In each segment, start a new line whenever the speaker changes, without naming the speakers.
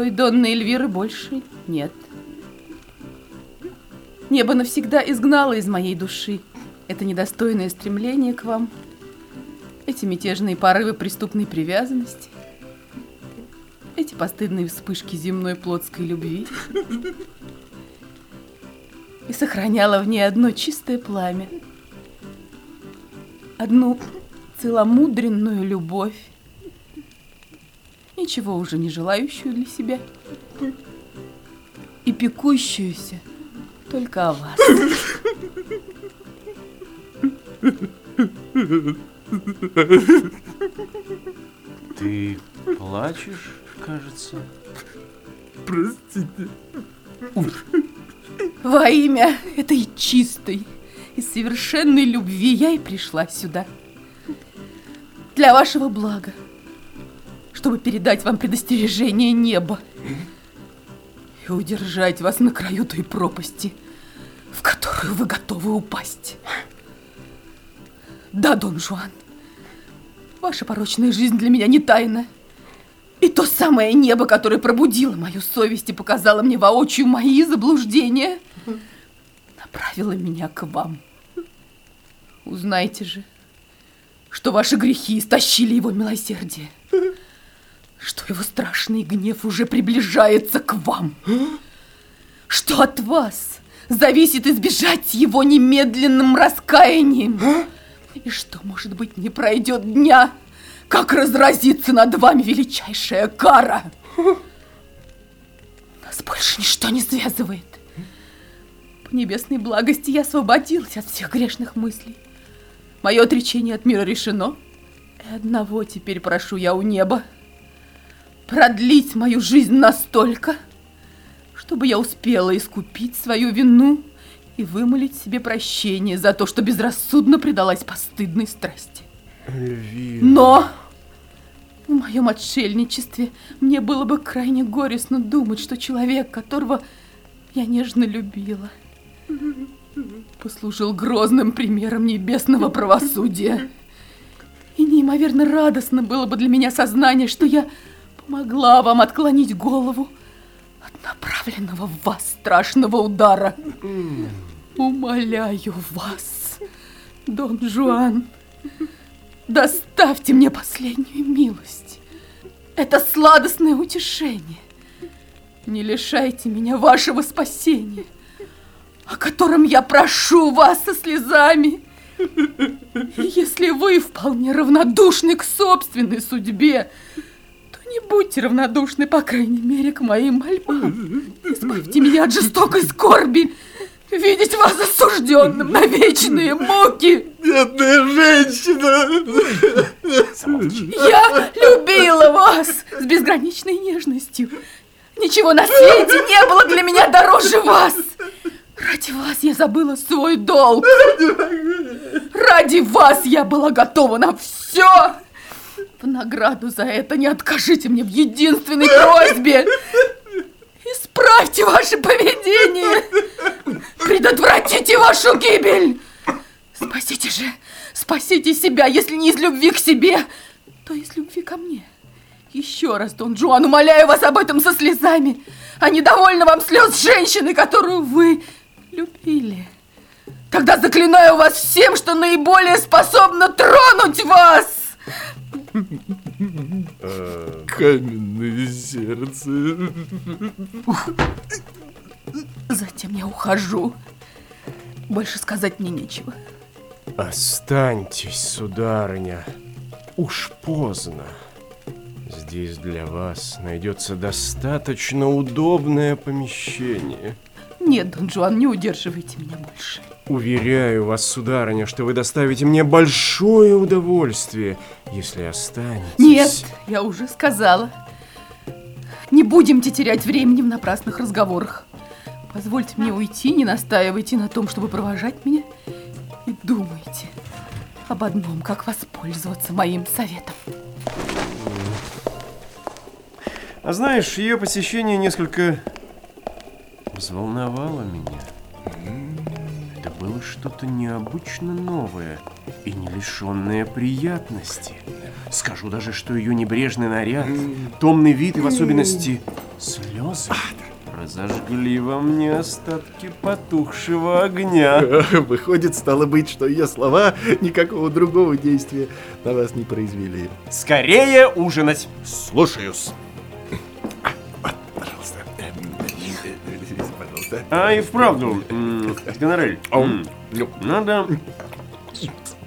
Той Донны Эльвиры больше нет. Небо навсегда изгнало из моей души это недостойное стремление к вам, эти мятежные порывы преступной привязанности, эти постыдные вспышки земной плотской любви и сохраняла в ней одно чистое пламя, одну целомудренную любовь, ничего уже не желающую для себя и пекущуюся только о вас.
Ты плачешь, кажется?
Простите.
Во имя этой чистой и совершенной любви я и пришла сюда. Для вашего блага. Чтобы передать вам предостережение неба. И удержать вас на краю той пропасти, в которую вы готовы упасть. Да, Дон Жуан, ваша порочная жизнь для меня не тайна. И то самое небо, которое пробудило мою совесть и показало мне воочию мои заблуждения, направило меня к вам. Узнайте же, что ваши грехи истощили его милосердие, что его страшный гнев уже приближается к вам, что от вас зависит избежать его немедленным раскаянием, и что, может быть, не пройдет дня, как разразится над вами величайшая кара. Нас больше ничто не связывает. По небесной благости я освободилась от всех грешных мыслей. Мое отречение от мира решено. И одного теперь прошу я у неба. Продлить мою жизнь настолько, чтобы я успела искупить свою вину и вымолить себе прощение за то, что безрассудно предалась постыдной страсти.
Эльвира.
Но в моем отшельничестве мне было бы крайне горестно думать, что человек, которого я нежно любила, послужил грозным примером небесного правосудия. И неимоверно радостно было бы для меня сознание, что я помогла вам отклонить голову от направленного в вас страшного удара. Умоляю вас, Дон Жуан, доставьте мне последнюю милость. Это сладостное утешение. Не лишайте меня вашего спасения, о котором я прошу вас со слезами. И если вы вполне равнодушны к собственной судьбе, не будьте равнодушны, по крайней мере, к моим мольбам. Избавьте меня от жестокой скорби, видеть вас осужденным на вечные муки.
Бедная женщина!
Замолчи.
Я любила вас с безграничной нежностью. Ничего на свете не было для меня дороже вас. Ради вас я забыла свой долг. Ради вас я была готова на все. В награду за это не откажите мне в единственной просьбе. Исправьте ваше поведение. Предотвратите вашу гибель. Спасите же, спасите себя, если не из любви к себе, то из любви ко мне. Еще раз, Дон Жуан, умоляю вас об этом со слезами, а не довольно вам слез женщины, которую вы любили. Тогда заклинаю вас всем, что наиболее способно тронуть вас.
Каменное сердце.
Затем я ухожу. Больше сказать мне нечего.
Останьтесь, сударыня. Уж поздно. Здесь для вас найдется достаточно удобное помещение.
Нет, Дон Жуан, не удерживайте меня больше.
Уверяю вас, сударыня, что вы доставите мне большое удовольствие, если останетесь.
Нет, я уже сказала. Не будемте терять времени в напрасных разговорах. Позвольте мне уйти, не настаивайте на том, чтобы провожать меня. И думайте об одном, как воспользоваться моим советом.
А знаешь, ее посещение несколько взволновало меня. Было что-то необычно новое и не лишенное приятности. Скажу даже, что ее небрежный наряд, томный вид и в особенности слезы разожгли во мне остатки потухшего огня.
Выходит, стало быть, что ее слова никакого другого действия на вас не произвели.
Скорее ужинать.
Слушаюсь. А
и вправду, Гонорель,
Ну,
надо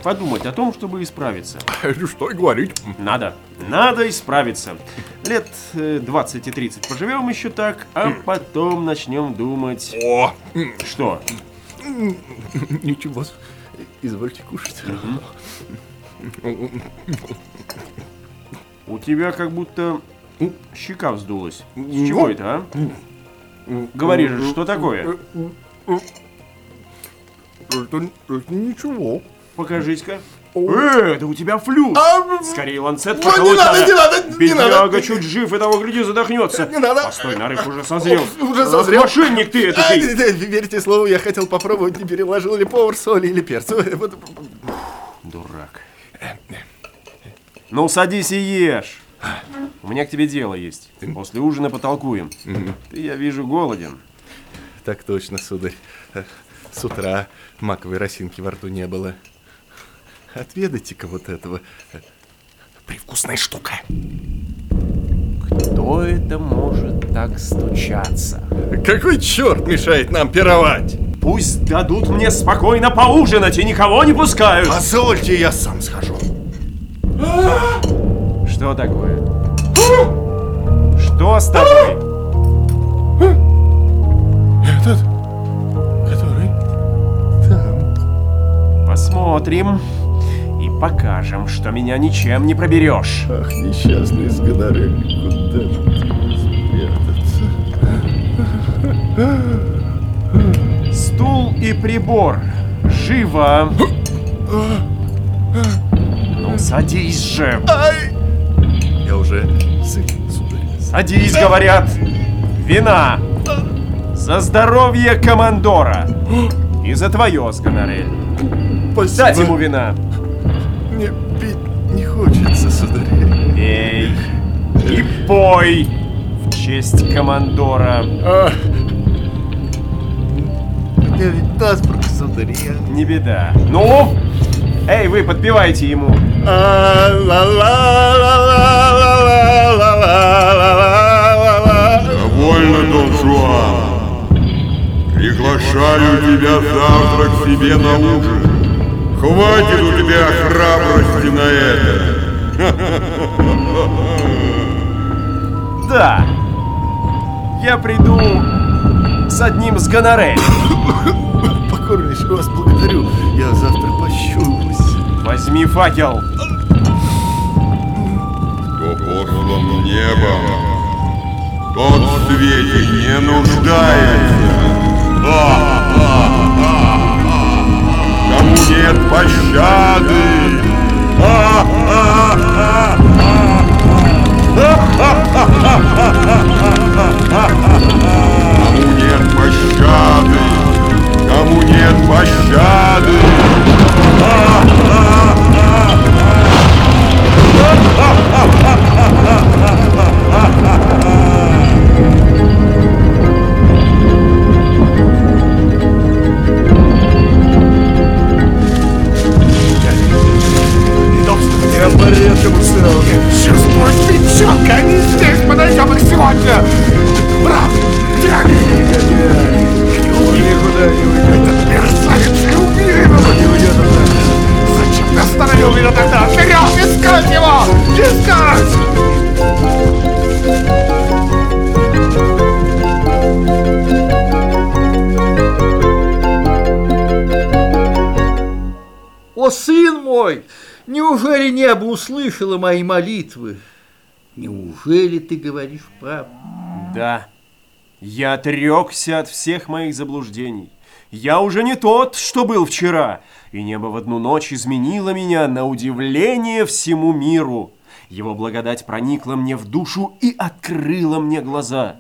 подумать о том, чтобы исправиться.
Что и говорить.
Надо, надо исправиться. Лет э, 20 и 30 поживем еще так, а потом начнем думать...
О,
Что?
ничего. Извольте кушать.
У тебя как будто щека вздулась. С чего это, а? Говори же, что такое?
Это, это ничего.
Покажись-ка. Э, да у тебя флюс.
А,
Скорее ланцет
Ну, не надо, не надо, не
Бедняга
надо.
чуть жив, и того гляди задохнется.
Не надо.
Постой, нарыв уже созрел.
Уже созрел.
Мошенник ты это
А,
ты.
да, Верьте слову, я хотел попробовать, не переложил ли повар соли или перца. Вот,
Дурак. Ну, садись и ешь. У меня к тебе дело есть. После ужина потолкуем. Ты, я вижу, голоден.
Так точно, сударь. С утра маковой росинки во рту не было. Отведайте-ка вот этого. Привкусная штука.
Кто это может так стучаться?
Какой черт мешает нам пировать?
Пусть дадут мне спокойно поужинать и никого не пускают.
Позвольте, я сам схожу.
Что такое? Что с тобой?
Этот, который там.
Посмотрим и покажем, что меня ничем не проберешь.
Ах, несчастный сгодарель, куда спрятаться?
Стул и прибор. Живо. Ну, садись же.
Ай! Уже.
Садись, говорят. Вина. За здоровье командора. И за твое, Сканарель.
Спасибо.
Дать ему вина.
Мне пить не хочется, сударь.
Пей. И пой. В честь командора.
А. Я ведь насморк, сударь. Я...
Не беда. Ну? Эй, вы подпевайте ему.
Довольно, Приглашаю тебя завтра к себе на ужин. Хватит у тебя храбрости на это.
Да. Я приду с одним с гонорей.
Покорнейше вас благодарю. Я завтра пощуюсь.
Возьми факел.
Кто послан небом, тот в свете не нуждается. Кому нет пощады. Кому нет пощады, кому нет пощады.
Услышало мои молитвы? Неужели ты говоришь правду?
Да. Я отрекся от всех моих заблуждений. Я уже не тот, что был вчера, и небо в одну ночь изменило меня на удивление всему миру. Его благодать проникла мне в душу и открыла мне глаза.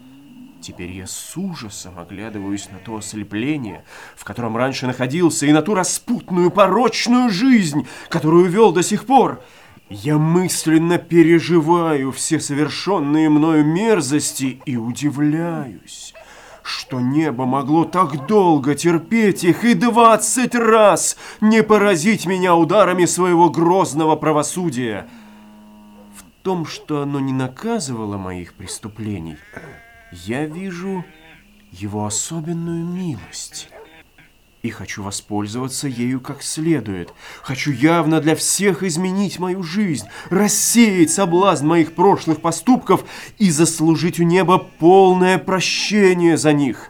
Теперь я с ужасом оглядываюсь на то ослепление, в котором раньше находился, и на ту распутную, порочную жизнь, которую вел до сих пор. Я мысленно переживаю все совершенные мною мерзости и удивляюсь, что небо могло так долго терпеть их и двадцать раз не поразить меня ударами своего грозного правосудия. В том, что оно не наказывало моих преступлений, я вижу его особенную милость и хочу воспользоваться ею как следует. Хочу явно для всех изменить мою жизнь, рассеять соблазн моих прошлых поступков и заслужить у неба полное прощение за них.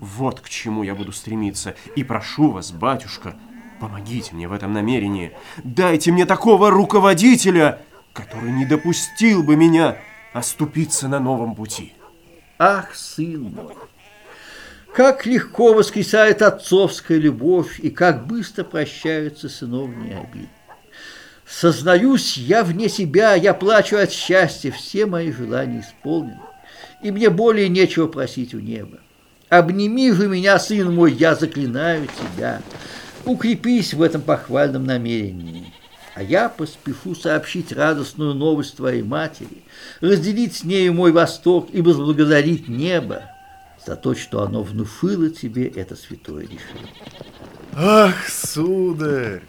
Вот к чему я буду стремиться. И прошу вас, батюшка, помогите мне в этом намерении. Дайте мне такого руководителя, который не допустил бы меня оступиться на новом пути.
Ах, сын мой! Как легко воскресает отцовская любовь, и как быстро прощаются сыновние обиды. Сознаюсь, я вне себя, я плачу от счастья, все мои желания исполнены, и мне более нечего просить у неба. Обними же меня, сын мой, я заклинаю тебя, укрепись в этом похвальном намерении. А я поспешу сообщить радостную новость твоей матери, разделить с нею мой восторг и возблагодарить небо, за то, что оно внушило тебе это святое решение.
Ах, сударь!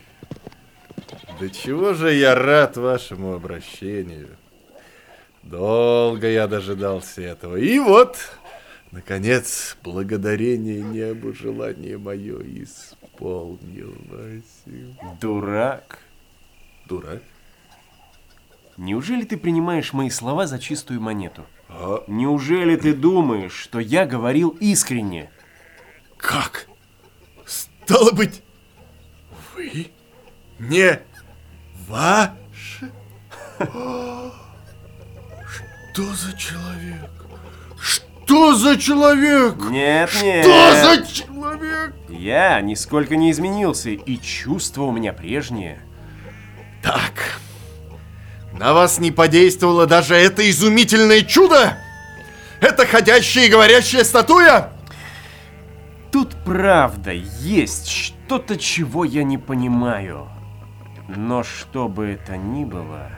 Да чего же я рад вашему обращению. Долго я дожидался этого. И вот, наконец, благодарение небу желание мое исполнилось.
Дурак.
Дурак?
Неужели ты принимаешь мои слова за чистую монету? Неужели ты думаешь, что я говорил искренне?
как? Стало быть, вы не ваш? Что за человек? Что за человек?
Нет, нет.
Что за человек?
Я нисколько не изменился, и чувства у меня прежние.
Так, на вас не подействовало даже это изумительное чудо? Это ходящая и говорящая статуя?
Тут правда есть что-то, чего я не понимаю. Но что бы это ни было,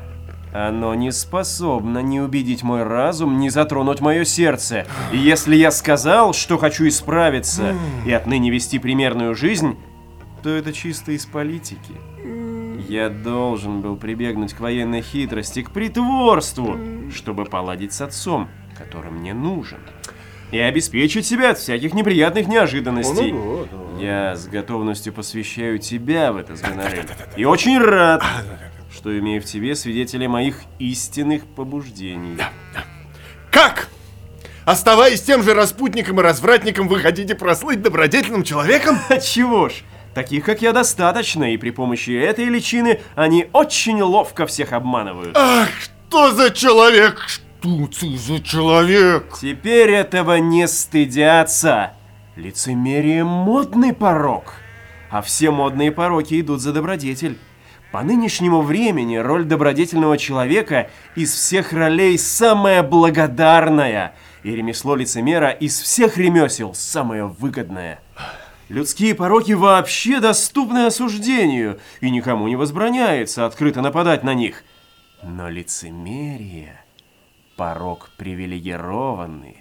оно не способно ни убедить мой разум, ни затронуть мое сердце. И если я сказал, что хочу исправиться и отныне вести примерную жизнь, то это чисто из политики. Я должен был прибегнуть к военной хитрости, к притворству, чтобы поладить с отцом, который мне нужен. И обеспечить себя от всяких неприятных неожиданностей. Я с готовностью посвящаю тебя в это, Сгонорель. И очень рад, что имею в тебе свидетеля моих истинных побуждений.
Как? Оставаясь тем же распутником и развратником, вы хотите прослыть добродетельным человеком?
А чего ж? Таких, как я, достаточно, и при помощи этой личины они очень ловко всех обманывают.
Ах, что за человек? Что ты за человек?
Теперь этого не стыдятся. Лицемерие – модный порог. А все модные пороки идут за добродетель. По нынешнему времени роль добродетельного человека из всех ролей самая благодарная, и ремесло лицемера из всех ремесел самое выгодное. Людские пороки вообще доступны осуждению, и никому не возбраняется открыто нападать на них. Но лицемерие – порок привилегированный.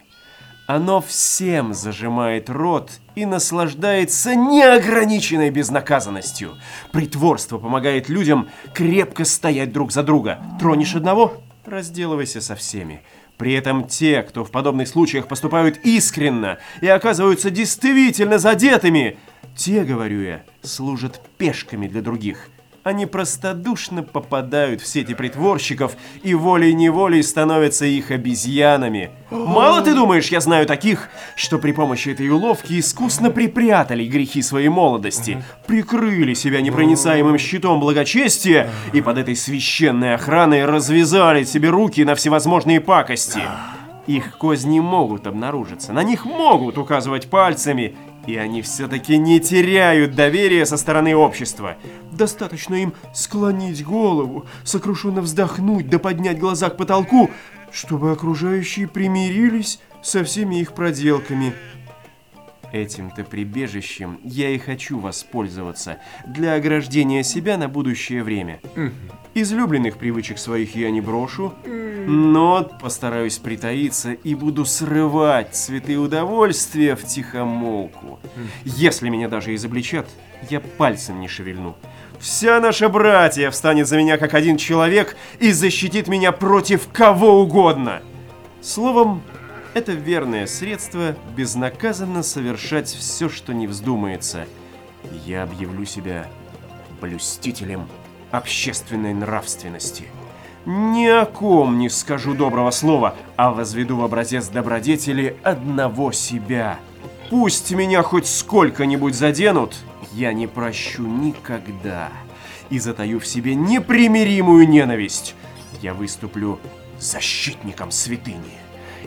Оно всем зажимает рот и наслаждается неограниченной безнаказанностью. Притворство помогает людям крепко стоять друг за друга. Тронешь одного – разделывайся со всеми. При этом те, кто в подобных случаях поступают искренно и оказываются действительно задетыми, те, говорю я, служат пешками для других. Они простодушно попадают в сети притворщиков и волей-неволей становятся их обезьянами. Мало ты думаешь, я знаю таких, что при помощи этой уловки искусно припрятали грехи своей молодости, прикрыли себя непроницаемым щитом благочестия и под этой священной охраной развязали себе руки на всевозможные пакости. Их козни могут обнаружиться, на них могут указывать пальцами, и они все-таки не теряют доверия со стороны общества. Достаточно им склонить голову, сокрушенно вздохнуть да поднять глаза к потолку, чтобы окружающие примирились со всеми их проделками. Этим-то прибежищем я и хочу воспользоваться для ограждения себя на будущее время. Излюбленных привычек своих я не брошу, но постараюсь притаиться и буду срывать цветы удовольствия в тихомолку. Если меня даже изобличат, я пальцем не шевельну. Вся наша братья встанет за меня как один человек и защитит меня против кого угодно. Словом, это верное средство безнаказанно совершать все, что не вздумается. Я объявлю себя блюстителем общественной нравственности. Ни о ком не скажу доброго слова, а возведу в образец добродетели одного себя. Пусть меня хоть сколько-нибудь заденут, я не прощу никогда. И затаю в себе непримиримую ненависть. Я выступлю защитником святыни.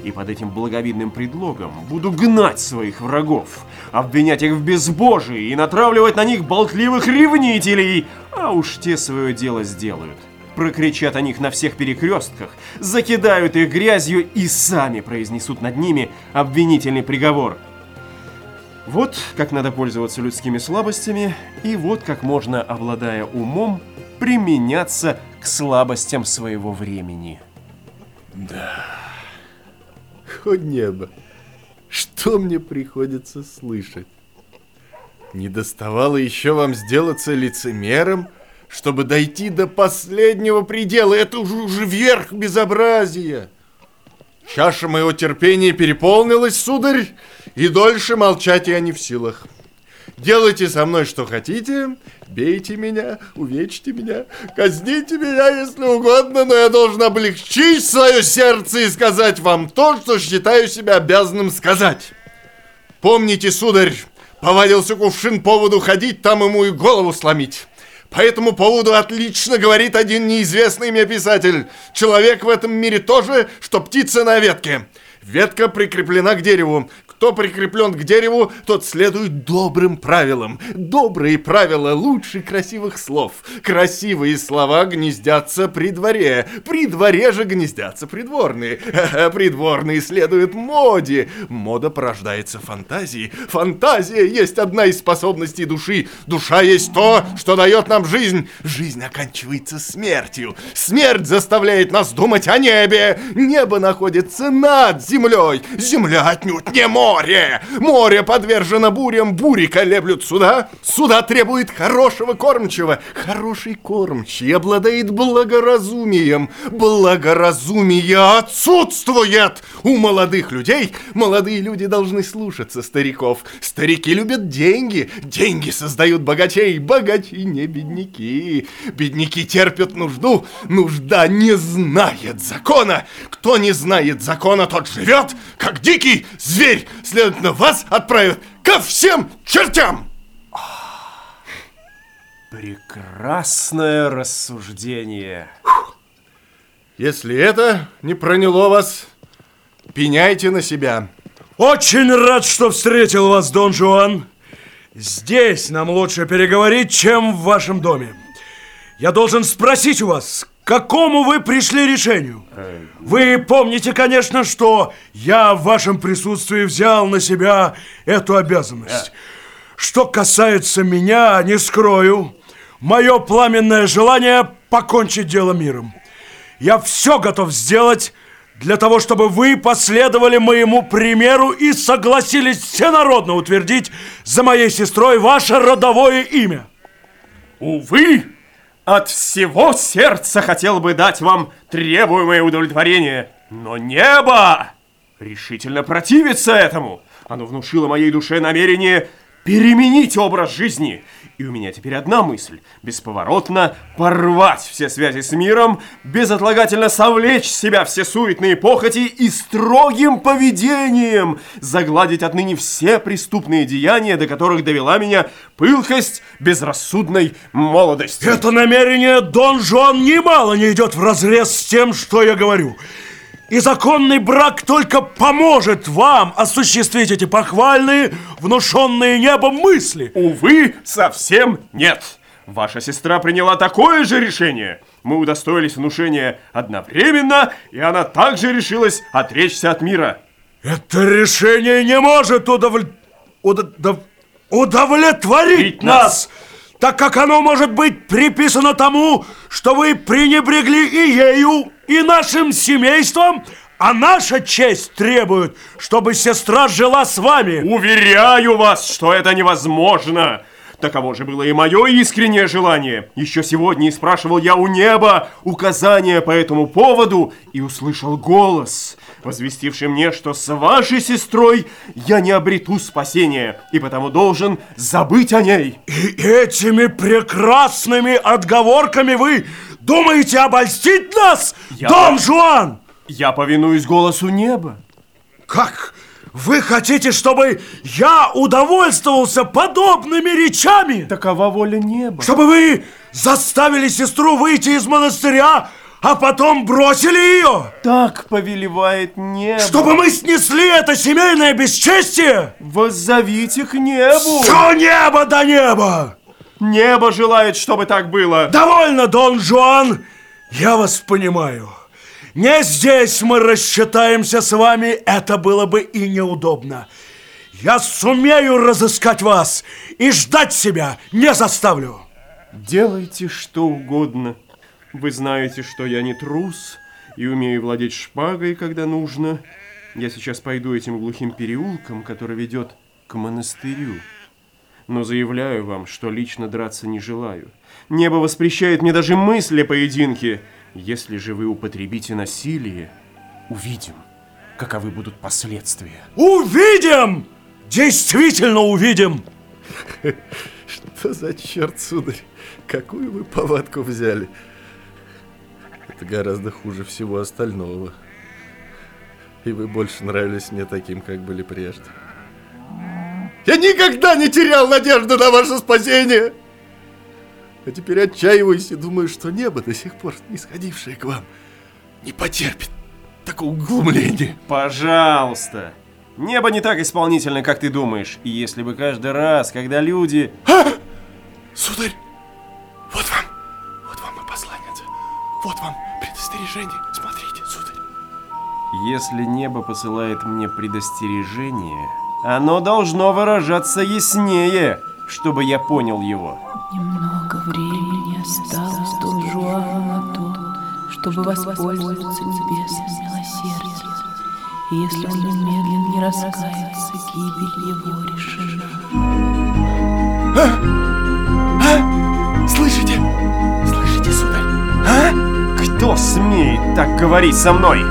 И под этим благовидным предлогом буду гнать своих врагов, обвинять их в безбожии и натравливать на них болтливых ревнителей, а уж те свое дело сделают. Прокричат о них на всех перекрестках, закидают их грязью и сами произнесут над ними обвинительный приговор. Вот как надо пользоваться людскими слабостями, и вот как можно, обладая умом, применяться к слабостям своего времени.
О небо! Что мне приходится слышать? Не доставало еще вам сделаться лицемером, чтобы дойти до последнего предела. Это уже, уже верх безобразия. Чаша моего терпения переполнилась, сударь, и дольше молчать я не в силах. Делайте со мной что хотите, бейте меня, увечьте меня, казните меня, если угодно, но я должен облегчить свое сердце и сказать вам то, что считаю себя обязанным сказать. Помните, сударь, повадился кувшин поводу ходить, там ему и голову сломить. По этому поводу отлично говорит один неизвестный мне писатель. Человек в этом мире тоже, что птица на ветке. Ветка прикреплена к дереву. Кто прикреплен к дереву, тот следует добрым правилам. Добрые правила лучше красивых слов. Красивые слова гнездятся при дворе. При дворе же гнездятся придворные. Придворные следуют моде. Мода порождается фантазией. Фантазия есть одна из способностей души. Душа есть то, что дает нам жизнь. Жизнь оканчивается смертью. Смерть заставляет нас думать о небе. Небо находится над землей. Земля отнюдь не море. Море подвержено бурям, бури колеблют суда. Суда требует хорошего кормчего. Хороший кормчий обладает благоразумием. Благоразумие отсутствует у молодых людей. Молодые люди должны слушаться стариков. Старики любят деньги. Деньги создают богачей. Богачи не бедняки. Бедняки терпят нужду. Нужда не знает закона. Кто не знает закона, тот живет, как дикий зверь. Следовательно, вас отправят ко всем чертям.
Прекрасное рассуждение.
Если это не проняло вас, пеняйте на себя.
Очень рад, что встретил вас, Дон Жуан. Здесь нам лучше переговорить, чем в вашем доме. Я должен спросить у вас, какому вы пришли решению? Вы помните, конечно, что я в вашем присутствии взял на себя эту обязанность. Что касается меня, не скрою, мое пламенное желание покончить дело миром. Я все готов сделать для того, чтобы вы последовали моему примеру и согласились всенародно утвердить за моей сестрой ваше родовое имя.
Увы, от всего сердца хотел бы дать вам требуемое удовлетворение, но небо решительно противится этому. Оно внушило моей душе намерение переменить образ жизни. И у меня теперь одна мысль – бесповоротно порвать все связи с миром, безотлагательно совлечь с себя все суетные похоти и строгим поведением загладить отныне все преступные деяния, до которых довела меня пылкость безрассудной молодости.
Это намерение Дон Жуан немало не идет в разрез с тем, что я говорю. И законный брак только поможет вам осуществить эти похвальные, внушенные небом мысли.
Увы, совсем нет. Ваша сестра приняла такое же решение. Мы удостоились внушения одновременно, и она также решилась отречься от мира.
Это решение не может удовлетворить... удов- удовлетворить нас, так как оно может быть приписано тому, что вы пренебрегли и ею, и нашим семейством, а наша честь требует, чтобы сестра жила с вами.
Уверяю вас, что это невозможно. Таково же было и мое искреннее желание. Еще сегодня и спрашивал я у неба указания по этому поводу и услышал голос, возвестивший мне, что с вашей сестрой я не обрету спасения и потому должен забыть о ней.
И этими прекрасными отговорками вы думаете обольстить нас,
Я-
Дон Жуан?
Я повинуюсь голосу неба.
Как? Вы хотите, чтобы я удовольствовался подобными речами?
Такова воля неба.
Чтобы вы заставили сестру выйти из монастыря, а потом бросили ее?
Так повелевает небо.
Чтобы мы снесли это семейное бесчестие?
Воззовите к небу.
Все небо до неба!
Небо желает, чтобы так было.
Довольно, Дон Жуан! Я вас понимаю. Не здесь мы рассчитаемся с вами, это было бы и неудобно. Я сумею разыскать вас и ждать себя не заставлю.
Делайте что угодно. Вы знаете, что я не трус и умею владеть шпагой, когда нужно. Я сейчас пойду этим глухим переулком, который ведет к монастырю. Но заявляю вам, что лично драться не желаю. Небо воспрещает мне даже мысли о поединке. Если же вы употребите насилие, увидим, каковы будут последствия.
Увидим! Действительно увидим!
Что за черт, сударь? Какую вы повадку взяли? Это гораздо хуже всего остального. И вы больше нравились мне таким, как были прежде. Я никогда не терял надежды на ваше спасение! А теперь отчаиваюсь и думаю, что небо, до сих пор не сходившее к вам, не потерпит такого глумления.
Пожалуйста. Небо не так исполнительно, как ты думаешь. И если бы каждый раз, когда люди...
Сударь, вот вам, вот вам и посланец. Вот вам предостережение. Смотрите, сударь.
Если небо посылает мне предостережение, оно должно выражаться яснее, чтобы я понял его.
Немного времени осталось Дон Жуану, чтобы воспользоваться небесным милосердием. И если он немедленно не раскается, гибель его решена.
Слышите? Слышите, сударь?
Кто смеет так говорить со мной?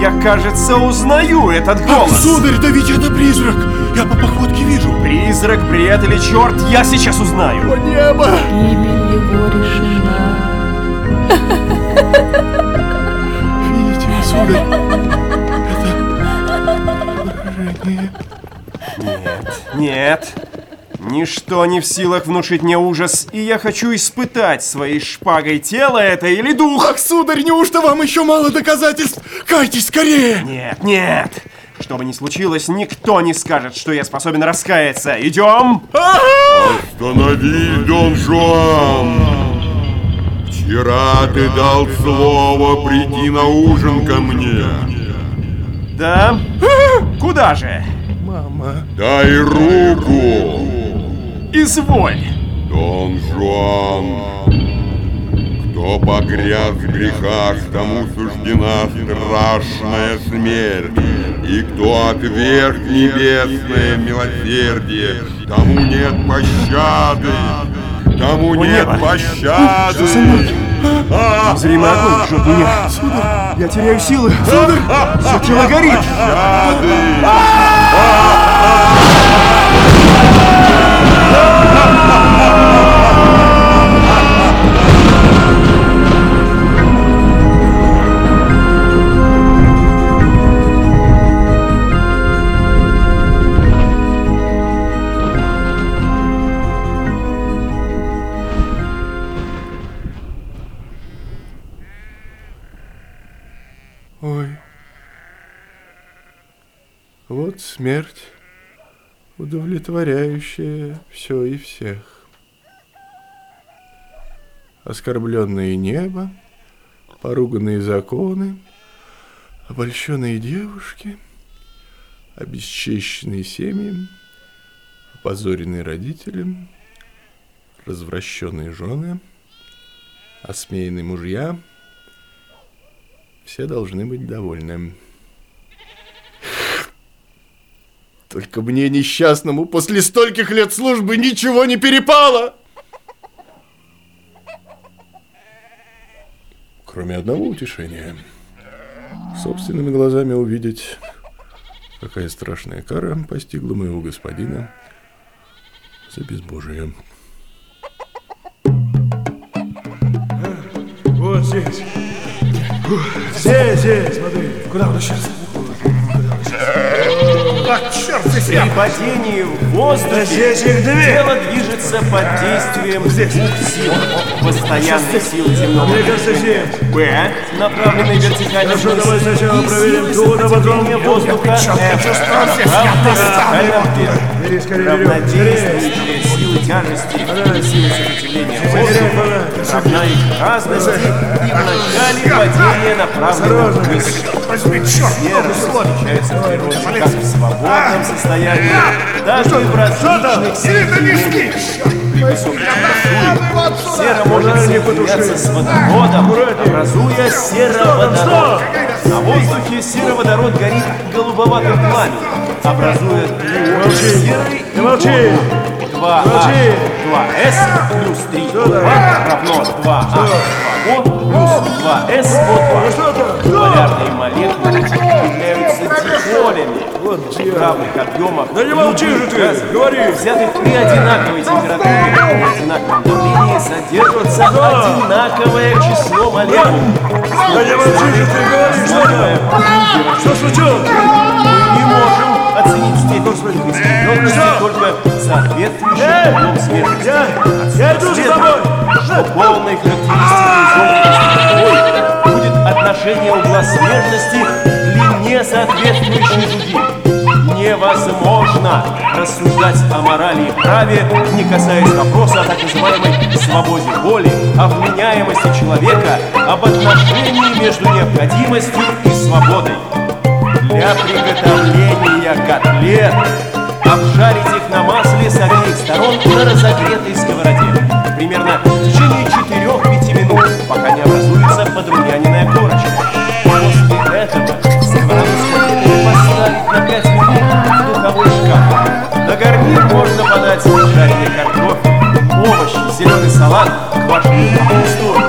Я, кажется, узнаю этот голос.
Сударь, да ведь это призрак! Я по походке вижу.
Призрак, бред или черт, я сейчас узнаю.
О небо!
Гибель его решена.
Видите, сударь? Это выражение.
Нет, нет. Ничто не в силах внушить мне ужас, и я хочу испытать своей шпагой тело это или дух.
Ах, сударь, неужто вам еще мало доказательств? Кайтесь скорее!
Нет, нет. Что бы ни случилось, никто не скажет, что я способен раскаяться. Идем.
Остановись, Дон Жуан! Вчера ты дал слово прийти на ужин ко мне.
Да? Куда же?
Мама.
Дай руку,
Изволь.
Дон Жуан. Кто погряз в грехах, тому суждена страшная смерть. И кто отверг небесное милосердие, тому нет пощады. Тому нет пощады.
Зримый огонь жжет меня. Я теряю силы. Все тело горит.
Пощады.
Смерть, удовлетворяющая все и всех. Оскорбленное небо, поруганные законы, обольщенные девушки, обесчещенные семьи, Опозоренные родители, развращенные жены, осмеянные мужья. Все должны быть довольны. Только мне, несчастному, после стольких лет службы ничего не перепало. Кроме одного утешения. Собственными глазами увидеть, какая страшная кара постигла моего господина за безбожие.
Вот здесь. Здесь, здесь, смотри. Куда он сейчас?
При падении в воздухе
Здесь их две.
тело движется под действием двух сил. Постоянной силы земного
Мне кажется, здесь.
Б, направленной вертикально
Хорошо, давай сначала проверим
силы
тут, а потом-
воздуха. F, направленной вертикально вверх.
Бери скорее веревку.
Равнодействующие силы тяжести. И силы сопротивления. Воздуха равна их разности и в начале падения направлена вниз. Сера встречается в природе как в свободном состоянии, и в различных состояниях. При высокой температуре сера может соединяться с водородом, образуя сероводород. На воздухе сероводород горит голубоватым пламенем, образуя тлен серый
Не молчи.
2А,
Молчи.
2С плюс 3О2 равно 2А, 2О плюс 2С О2. Полярные молекулы являются диполями. В равных объемах
Да не молчи же ты, говори.
взятых при одинаковой температуре и одинаковом давлении, содержится одинаковое число молекул.
Да не молчи же ты, говори? Что случилось?
Мы не можем оценить степень искривленности только соответствующим углом смерти.
Я, иду за тобой.
что полной характеристикой будет отношение угла смертности к длине соответствующей дуги. Невозможно рассуждать о морали и праве, не касаясь вопроса о так называемой свободе воли, о вменяемости человека, об отношении между необходимостью и свободой. Для приготовления котлет обжарить их на масле с обеих сторон на разогретой сковороде. Примерно в течение 4-5 минут, пока не образуется подрумяненная корочка. После этого сковороду с поставить на 5 минут в духовой шкаф. На гарнир можно подать жареный картофель, овощи, зеленый салат, квашеную капусту